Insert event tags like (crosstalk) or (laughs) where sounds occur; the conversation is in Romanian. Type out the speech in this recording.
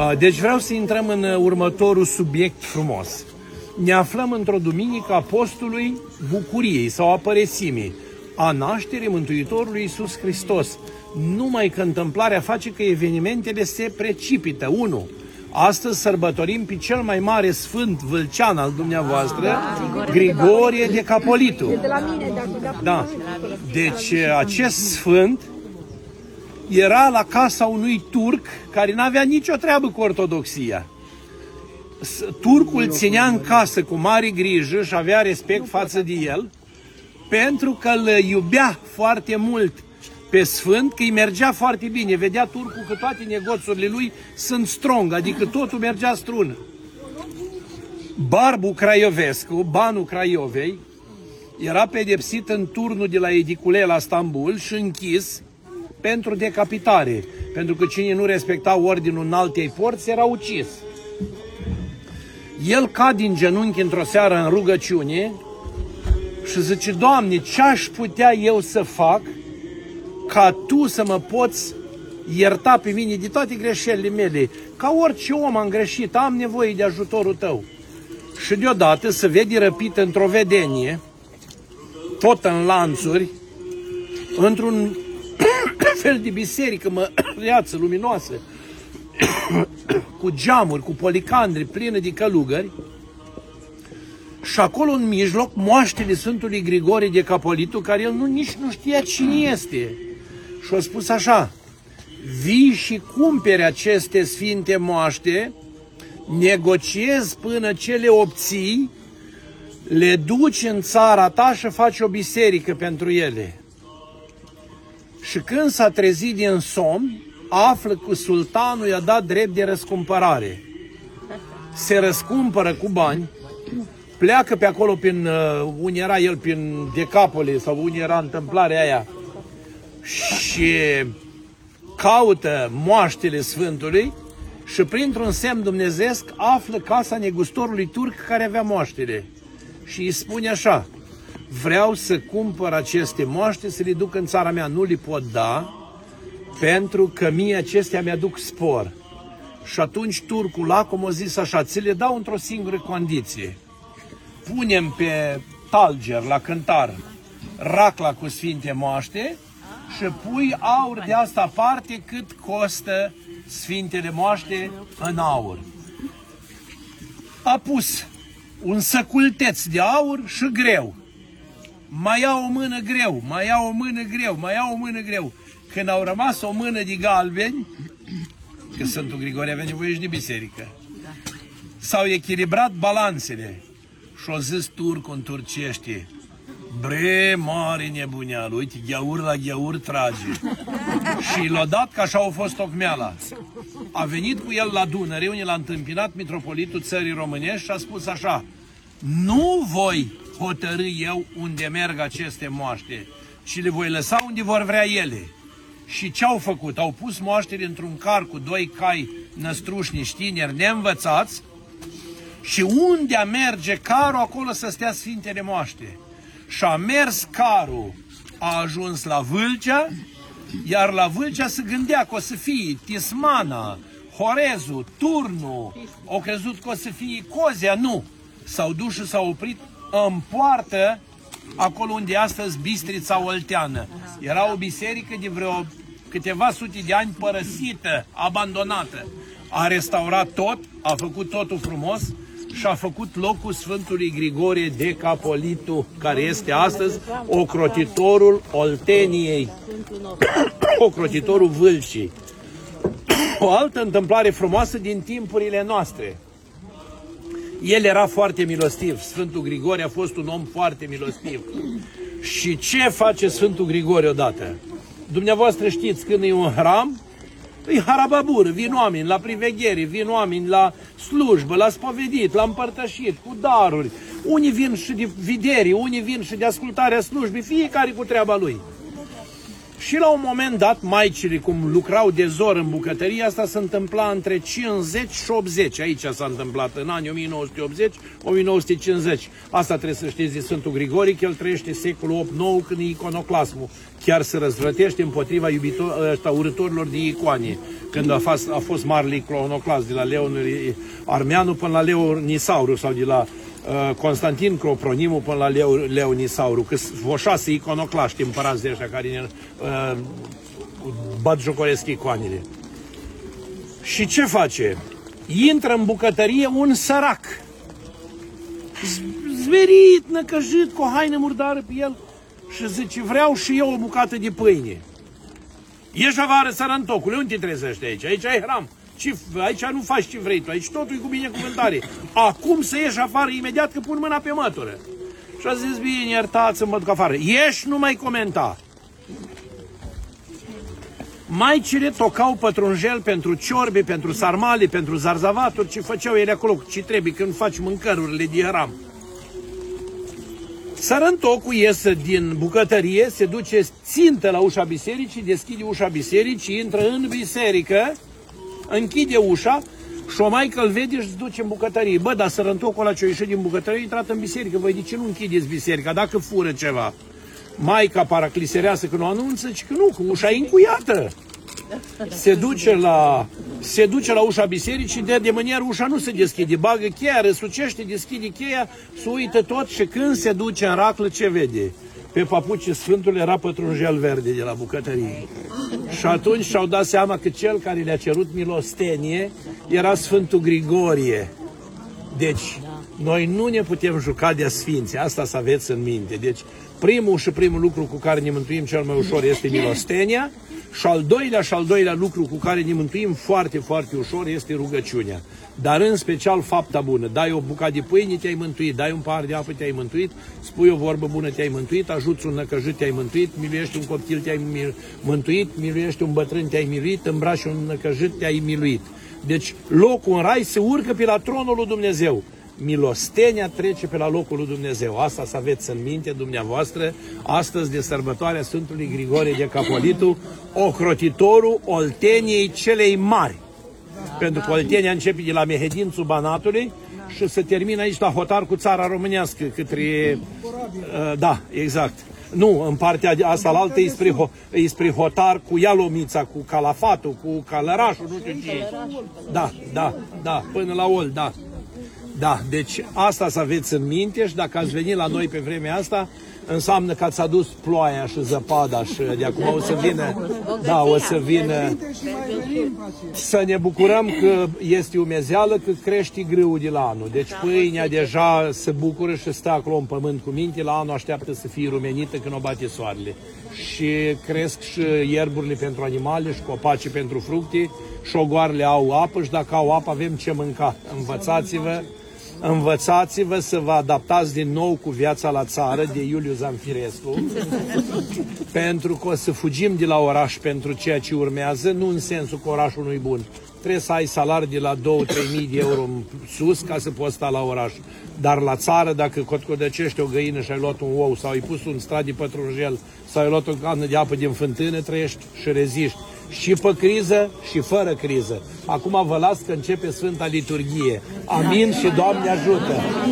Uh, Deci vreau să intrăm în uh, următorul subiect frumos. Ne aflăm într-o duminică a postului bucuriei sau a păresimii, a nașterii Mântuitorului Iisus Hristos. Numai că întâmplarea face că evenimentele se precipită. 1. Astăzi sărbătorim pe cel mai mare sfânt vâlcean al dumneavoastră, Grigorie de Capolitu. De la mine, de acolo, de acolo. Da. Deci acest sfânt era la casa unui turc care n-avea nicio treabă cu ortodoxia. S- Turcul îl ținea în casă cu mare grijă și avea respect față de el, pentru că îl iubea foarte mult pe Sfânt, că îi mergea foarte bine. Vedea turcul că toate negoțurile lui sunt strong, adică totul mergea strună. Barbu Craiovescu, banul Craiovei, era pedepsit în turnul de la Edicule la Stambul și închis pentru decapitare, pentru că cine nu respecta ordinul în altei porți era ucis. El cade din genunchi într-o seară în rugăciune și zice, Doamne, ce aș putea eu să fac ca Tu să mă poți ierta pe mine de toate greșelile mele? Ca orice om am greșit, am nevoie de ajutorul Tău. Și deodată se vede răpit într-o vedenie, tot în lanțuri, într-un fel de biserică măreață, (clears throat) luminoasă, (clears throat) cu geamuri, cu policandri pline de călugări, și acolo în mijloc moaștele Sfântului Grigore de Capolitu, care el nu, nici nu știa cine este. Și a spus așa, vii și cumpere aceste sfinte moaște, negociezi până ce le obții, le duci în țara ta și faci o biserică pentru ele. Și când s-a trezit din somn, află că sultanul i-a dat drept de răscumpărare. Se răscumpără cu bani, pleacă pe acolo prin, uh, unde era el, prin Decapole sau unde era întâmplarea aia și caută moaștele Sfântului și printr-un semn dumnezeesc află casa negustorului turc care avea moaștele. Și îi spune așa, vreau să cumpăr aceste moaște, să le duc în țara mea, nu le pot da, pentru că mie acestea mi-aduc spor. Și atunci turcul lacom a zis așa, ți le dau într-o singură condiție. Punem pe talger, la cântar, racla cu sfinte moaște și pui aur de asta parte cât costă sfintele moaște în aur. A pus un săculteț de aur și greu. Mai ia o mână greu, mai ia o mână greu, mai ia o mână greu. Când au rămas o mână de galbeni, că Sfântul Grigore avea nevoie și de biserică, s-au echilibrat balanțele și au zis turcul în turcește, Bre, mare nebuneal, uite, gheaur la gheaur trage. (laughs) și l-a dat că așa a fost tocmeala. A venit cu el la Dunăre, unde l-a întâmpinat mitropolitul țării românești și a spus așa, nu voi hotărâ eu unde merg aceste moaște, ci le voi lăsa unde vor vrea ele. Și ce au făcut? Au pus moaștele într-un car cu doi cai năstrușnici tineri neînvățați și unde a merge carul, acolo să stea Sfintele Moaște. Și a mers carul, a ajuns la Vâlcea, iar la Vâlcea se gândea că o să fie Tismana, Horezu, Turnu, au crezut că o să fie Cozia, nu. S-au dus și s-au oprit în poartă, acolo unde e astăzi Bistrița Olteană. Era o biserică de vreo câteva sute de ani părăsită, abandonată. A restaurat tot, a făcut totul frumos și a făcut locul Sfântului Grigorie de Capolitu, care este astăzi ocrotitorul Olteniei, (coughs) ocrotitorul Vâlcii. O altă întâmplare frumoasă din timpurile noastre. El era foarte milostiv. Sfântul Grigorie a fost un om foarte milostiv. Și ce face Sfântul Grigorie odată? Dumneavoastră știți când e un hram, e harababur, vin oameni la priveghere, vin oameni la slujbă, la spovedit, la împărtășit, cu daruri. Unii vin și de videri, unii vin și de ascultarea slujbii, fiecare cu treaba lui. Și la un moment dat, maicile, cum lucrau de zor în bucătăria asta, se întâmpla între 50 și 80. Aici s-a întâmplat în anii 1980-1950. Asta trebuie să știți de Sfântul Grigori, că el trăiește secolul 8-9 când e iconoclasmul. Chiar se răzvrătește împotriva iubitor, ăsta, urătorilor de icoane. Când a fost, a fost marele iconoclast, de la Leon Armeanu până la Leo Nisauru sau de la uh, Constantin Cropronimu până la Leo, Leonisauru, că sunt șase iconoclaști împărați de ăștia care ne uh, bat jocoresc icoanele. Și ce face? Intră în bucătărie un sărac, Z- zverit, năcăjit, cu o haină murdară pe el și zice, vreau și eu o bucată de pâine. Ieși afară, sărăntocule, unde te trezești aici? Aici ai hram. Ce, aici nu faci ce vrei tu, aici totul e cu binecuvântare. Acum să ieși afară imediat că pun mâna pe mătură. Și a zis, bine, iertați mă duc afară. Ieși, nu mai comenta. Maicile tocau pătrunjel pentru ciorbe, pentru sarmale, pentru zarzavaturi, ce făceau ele acolo, ce trebuie când faci mâncărurile de hram. Sărântocul iese din bucătărie, se duce țintă la ușa bisericii, deschide ușa bisericii, intră în biserică, închide ușa și o maică îl vede și se duce în bucătărie. Bă, dar sărântocul ăla ce-a ieșit din bucătărie a intrat în biserică. Voi de ce nu închideți biserica dacă fură ceva? Maica paraclisereasă când o anunță, zice că nu, că ușa e încuiată. Se duce la, se duce la ușa bisericii, de de mânier ușa nu se deschide, bagă cheia, răsucește, deschide cheia, se uită tot și când se duce în raclă, ce vede? Pe papucii Sfântului era pătrunjel verde de la bucătărie. Și atunci și-au dat seama că cel care le-a cerut milostenie era Sfântul Grigorie. Deci, noi nu ne putem juca de sfinți, asta să aveți în minte. Deci, primul și primul lucru cu care ne mântuim cel mai ușor este milostenia și al doilea și al doilea lucru cu care ne mântuim foarte, foarte ușor este rugăciunea. Dar în special fapta bună. Dai o bucată de pâine, te-ai mântuit. Dai un pahar de apă, te-ai mântuit. Spui o vorbă bună, te-ai mântuit. Ajuți un năcăjit, te-ai mântuit. Miluiești un copil, te-ai mântuit. Miluiești un bătrân, te-ai miluit. Îmbraci un năcăjit, te-ai miluit. Deci locul în rai se urcă pe la tronul lui Dumnezeu. Milostenia trece pe la locul lui Dumnezeu. Asta să aveți în minte dumneavoastră, astăzi de sărbătoarea Sfântului Grigorie de Capolitu, ocrotitorul Olteniei celei mari. Pentru că Oltenia începe de la Mehedințul Banatului și se termină aici la hotar cu țara românească, către... Uh, da, exact. Nu, în partea de asta la altă e spre, ho- e spre hotar cu Ialomița, cu Calafatul, cu Calărașul, nu știu ce. Da, da, da, până la Ol, da. Da, deci asta să aveți în minte și dacă ați venit la noi pe vremea asta, înseamnă că ați adus ploaia și zăpada și de acum o să vină, da, o să vină să ne bucurăm că este umezeală, că crește grâul de la anul. Deci pâinea deja se bucură și stă acolo în pământ cu minte, la anul așteaptă să fie rumenită când o bate soarele. Și cresc și ierburile pentru animale și copacii pentru fructe, șogoarele au apă și dacă au apă avem ce mânca. Învățați-vă Învățați-vă să vă adaptați din nou cu viața la țară de Iuliu Zanfirescu, pentru că o să fugim de la oraș pentru ceea ce urmează, nu în sensul că orașul nu-i bun. Trebuie să ai salari de la 2-3 mii de euro în sus ca să poți sta la oraș. Dar la țară, dacă cotcodăcești o găină și ai luat un ou sau ai pus un strat de pătrunjel sau ai luat o cană de apă din fântână, trăiești și reziști și pe criză și fără criză. Acum vă las că începe Sfânta Liturghie. Amin și Doamne ajută!